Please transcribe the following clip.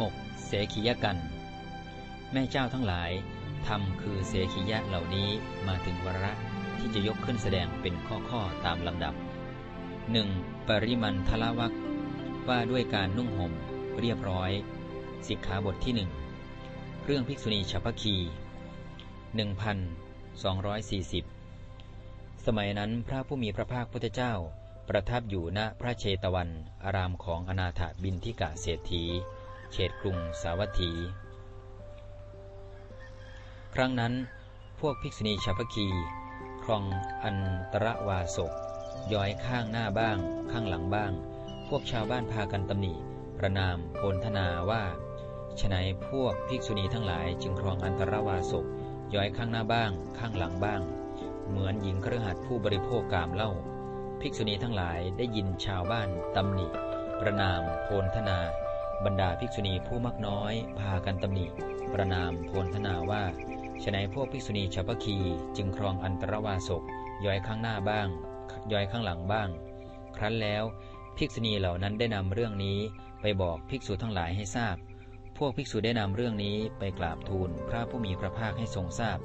6. เสขียกัน แม่เจ้าทั้งหลายทำคือเสขียะเหล่านี้มาถึงวาระที่จะยกขึ้นแสดงเป็นข้อๆตามลำดับ 1. ปริมันทละวักว่าด้วยการนุ่งห่มเรียบร้อย สิกขาบทที่หนึ่งเรื่องภิกษุณีฉัพพคี 1240 สมัยนั้นพระผู้มีพระภาคพุทธเจ้า ประทับอยู่ณพระเชตวัน อารามของอนาถบินทิกะเศรษฐี เขตกรุงสาวัตถี ครั้งนั้นพวกภิกษุณีฉัพพคีครองอันตรวาสกย้อยข้างหน้าบ้าง ข้างหลังบ้าง พวกชาวบ้านพากันตำหนิประนามโพลธนาว่าฉนัยพวกภิกษุณีทั้งหลายจึงครองอันตรวาสกย้อยข้างหน้าบ้าง ข้างหลังบ้าง เหมือนหญิงเครือขัดผู้บริโภคกามเล่า ภิกษุณีทั้งหลายได้ยินชาวบ้านตำหนิ ประนามโพลธนา บรรดาภิกษุณีผู้มักน้อย พากันตำหนิ ประนามโพลธนาว่าฉนัยพวกภิกษุณีชาวพคี จึงครองอันตรวาสกย้อยข้างหน้าบ้าง ย้อยข้างหลังบ้าง ครั้นแล้วภิกษุณีเหล่านั้นได้นำเรื่องนี้ไปบอกภิกษุทั้งหลายให้ทราบ พวกภิกษุได้นำเรื่องนี้ไปกราบทูลพระผู้มีพระภาคให้ทรงทราบ